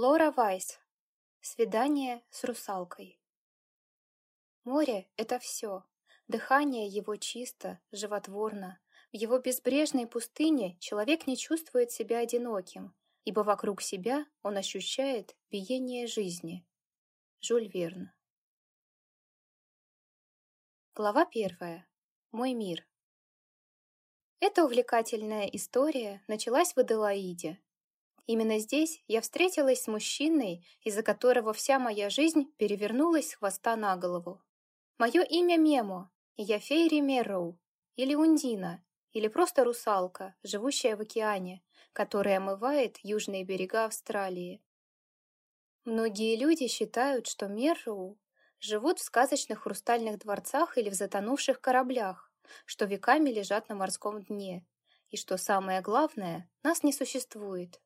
Лора Вайс. Свидание с русалкой. Море — это все. Дыхание его чисто, животворно. В его безбрежной пустыне человек не чувствует себя одиноким, ибо вокруг себя он ощущает биение жизни. Жюль Верн. Глава первая. Мой мир. Эта увлекательная история началась в Аделаиде, Именно здесь я встретилась с мужчиной, из-за которого вся моя жизнь перевернулась с хвоста на голову. Мое имя Мемо, и я Фейри Мерроу, или Ундина, или просто русалка, живущая в океане, которая омывает южные берега Австралии. Многие люди считают, что Мерроу живут в сказочных хрустальных дворцах или в затонувших кораблях, что веками лежат на морском дне, и что самое главное, нас не существует.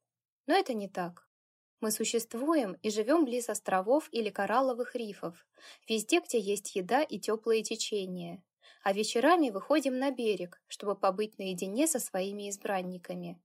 Но это не так. Мы существуем и живем близ островов или коралловых рифов, везде, где есть еда и теплые течения. А вечерами выходим на берег, чтобы побыть наедине со своими избранниками.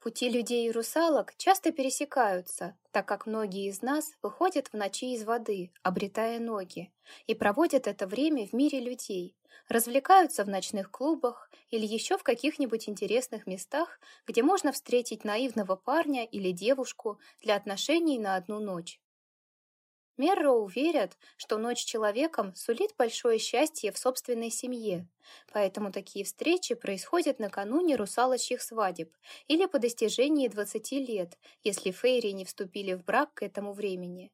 Пути людей и русалок часто пересекаются, так как многие из нас выходят в ночи из воды, обретая ноги, и проводят это время в мире людей, развлекаются в ночных клубах или еще в каких-нибудь интересных местах, где можно встретить наивного парня или девушку для отношений на одну ночь. Мерроу верят, что ночь человеком сулит большое счастье в собственной семье, поэтому такие встречи происходят накануне русалочьих свадеб или по достижении 20 лет, если фейри не вступили в брак к этому времени.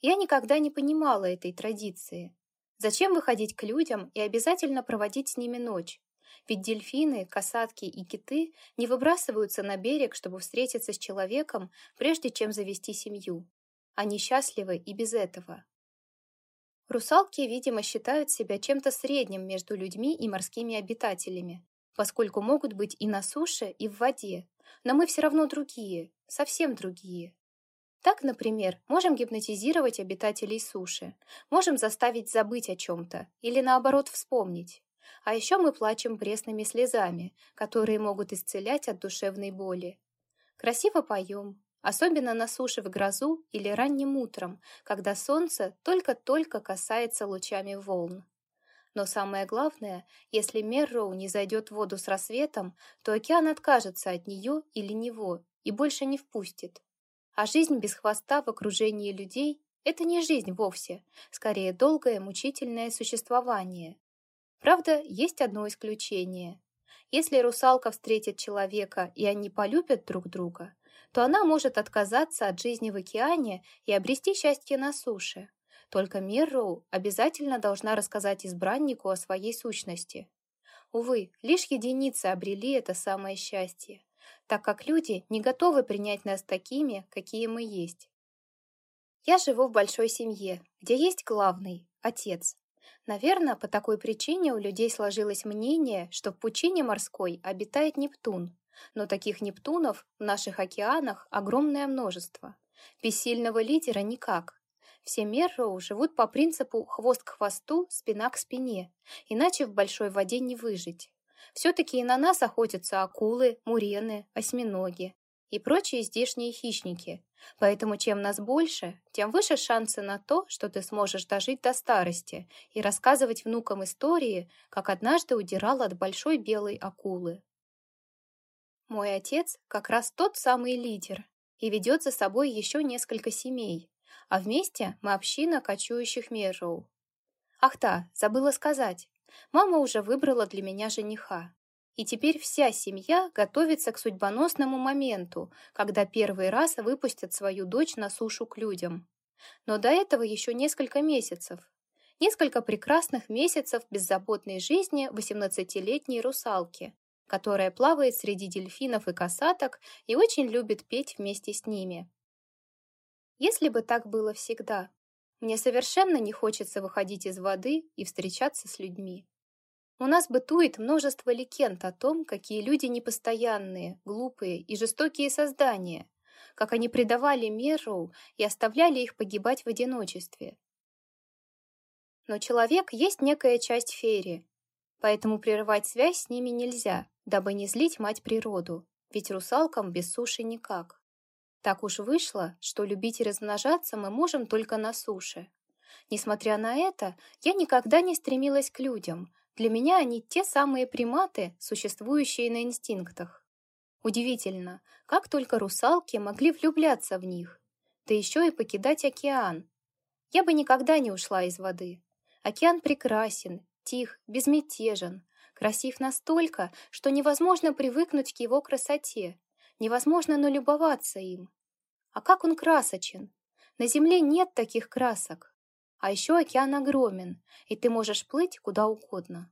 Я никогда не понимала этой традиции. Зачем выходить к людям и обязательно проводить с ними ночь? Ведь дельфины, касатки и киты не выбрасываются на берег, чтобы встретиться с человеком, прежде чем завести семью. Они счастливы и без этого. Русалки, видимо, считают себя чем-то средним между людьми и морскими обитателями, поскольку могут быть и на суше, и в воде, но мы все равно другие, совсем другие. Так, например, можем гипнотизировать обитателей суши, можем заставить забыть о чем-то или, наоборот, вспомнить. А еще мы плачем пресными слезами, которые могут исцелять от душевной боли. Красиво поем, особенно на суше в грозу или ранним утром, когда солнце только-только касается лучами волн. Но самое главное, если Мерроу не зайдет в воду с рассветом, то океан откажется от нее или него и больше не впустит. А жизнь без хвоста в окружении людей — это не жизнь вовсе, скорее долгое мучительное существование. Правда, есть одно исключение. Если русалка встретит человека, и они полюбят друг друга, то она может отказаться от жизни в океане и обрести счастье на суше. Только Мирроу обязательно должна рассказать избраннику о своей сущности. Увы, лишь единицы обрели это самое счастье, так как люди не готовы принять нас такими, какие мы есть. Я живу в большой семье, где есть главный – отец. Наверное, по такой причине у людей сложилось мнение, что в пучине морской обитает Нептун, но таких Нептунов в наших океанах огромное множество. Без сильного лидера никак. Все Мерроу живут по принципу «хвост к хвосту, спина к спине», иначе в большой воде не выжить. Все-таки и на нас охотятся акулы, мурены, осьминоги и прочие здешние хищники. Поэтому чем нас больше, тем выше шансы на то, что ты сможешь дожить до старости и рассказывать внукам истории, как однажды удирал от большой белой акулы. Мой отец как раз тот самый лидер и ведет за собой еще несколько семей, а вместе мы община кочующих Мерроу. Ах да, забыла сказать, мама уже выбрала для меня жениха. И теперь вся семья готовится к судьбоносному моменту, когда первый раз выпустят свою дочь на сушу к людям. Но до этого еще несколько месяцев. Несколько прекрасных месяцев беззаботной жизни 18-летней русалки, которая плавает среди дельфинов и касаток и очень любит петь вместе с ними. Если бы так было всегда, мне совершенно не хочется выходить из воды и встречаться с людьми. У нас бытует множество легенд о том, какие люди непостоянные, глупые и жестокие создания, как они предавали Мерроу и оставляли их погибать в одиночестве. Но человек есть некая часть феерии, поэтому прерывать связь с ними нельзя, дабы не злить мать природу, ведь русалкам без суши никак. Так уж вышло, что любить и размножаться мы можем только на суше. Несмотря на это, я никогда не стремилась к людям. Для меня они те самые приматы, существующие на инстинктах. Удивительно, как только русалки могли влюбляться в них, да еще и покидать океан. Я бы никогда не ушла из воды. Океан прекрасен, тих, безмятежен, красив настолько, что невозможно привыкнуть к его красоте, невозможно налюбоваться им. А как он красочен! На Земле нет таких красок. А еще океан огромен, и ты можешь плыть куда угодно.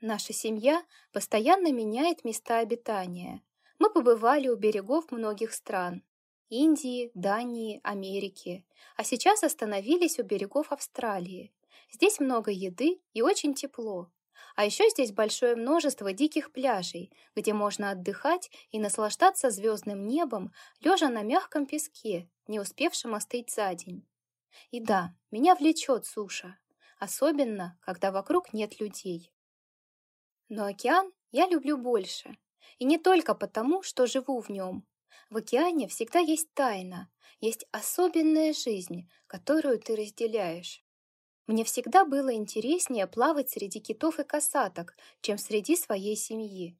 Наша семья постоянно меняет места обитания. Мы побывали у берегов многих стран. Индии, Дании, Америки. А сейчас остановились у берегов Австралии. Здесь много еды и очень тепло. А еще здесь большое множество диких пляжей, где можно отдыхать и наслаждаться звездным небом, лежа на мягком песке, не успевшем остыть за день. И да, меня влечет суша, особенно, когда вокруг нет людей. Но океан я люблю больше. И не только потому, что живу в нем. В океане всегда есть тайна, есть особенная жизнь, которую ты разделяешь. Мне всегда было интереснее плавать среди китов и касаток, чем среди своей семьи.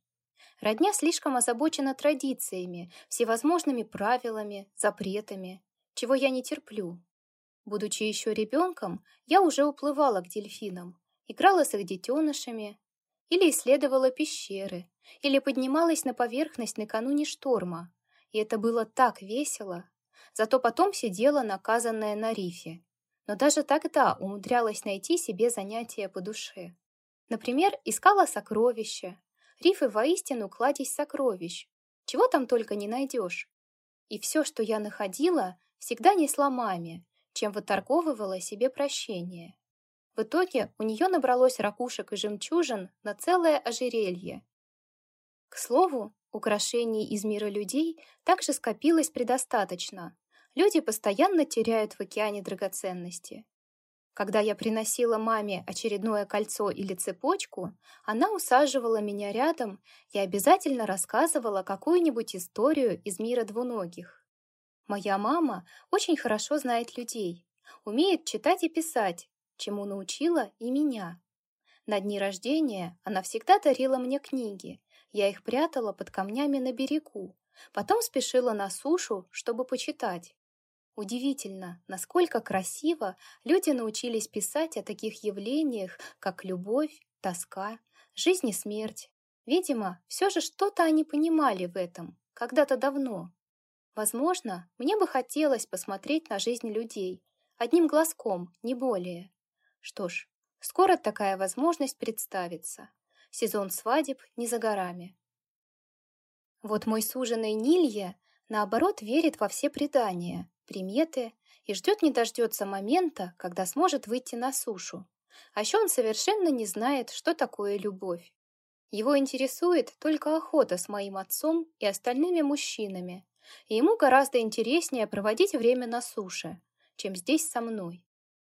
Родня слишком озабочена традициями, всевозможными правилами, запретами, чего я не терплю. Будучи еще ребенком, я уже уплывала к дельфинам, играла с их детенышами, или исследовала пещеры, или поднималась на поверхность накануне шторма. И это было так весело. Зато потом сидела наказанная на рифе, но даже тогда умудрялась найти себе занятия по душе. Например, искала сокровища. Рифы воистину кладезь сокровищ. Чего там только не найдешь. И все, что я находила, всегда несла маме, чем выторговывала себе прощение. В итоге у нее набралось ракушек и жемчужин на целое ожерелье. К слову, украшений из мира людей также скопилось предостаточно, Люди постоянно теряют в океане драгоценности. Когда я приносила маме очередное кольцо или цепочку, она усаживала меня рядом и обязательно рассказывала какую-нибудь историю из мира двуногих. Моя мама очень хорошо знает людей, умеет читать и писать, чему научила и меня. На дни рождения она всегда дарила мне книги, я их прятала под камнями на берегу, потом спешила на сушу, чтобы почитать. Удивительно, насколько красиво люди научились писать о таких явлениях, как любовь, тоска, жизнь и смерть. Видимо, все же что-то они понимали в этом, когда-то давно. Возможно, мне бы хотелось посмотреть на жизнь людей, одним глазком, не более. Что ж, скоро такая возможность представится. Сезон свадеб не за горами. Вот мой суженый Нилья, наоборот, верит во все предания, приметы и ждет не дождется момента, когда сможет выйти на сушу. А еще он совершенно не знает, что такое любовь. Его интересует только охота с моим отцом и остальными мужчинами, и ему гораздо интереснее проводить время на суше, чем здесь со мной.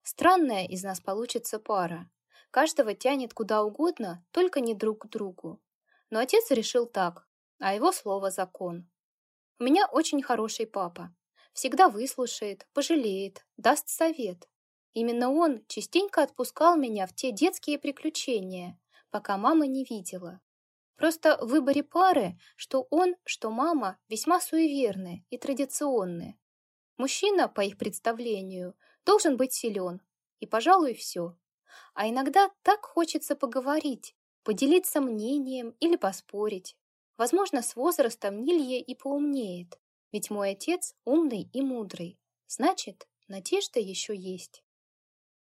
Странная из нас получится пара. Каждого тянет куда угодно, только не друг к другу. Но отец решил так, а его слово закон. У меня очень хороший папа всегда выслушает, пожалеет, даст совет. Именно он частенько отпускал меня в те детские приключения, пока мама не видела. Просто в выборе пары, что он, что мама, весьма суеверны и традиционны. Мужчина, по их представлению, должен быть силен, и, пожалуй, все. А иногда так хочется поговорить, поделиться мнением или поспорить. Возможно, с возрастом Нилье и поумнеет. Ведь мой отец умный и мудрый. Значит, надежда еще есть.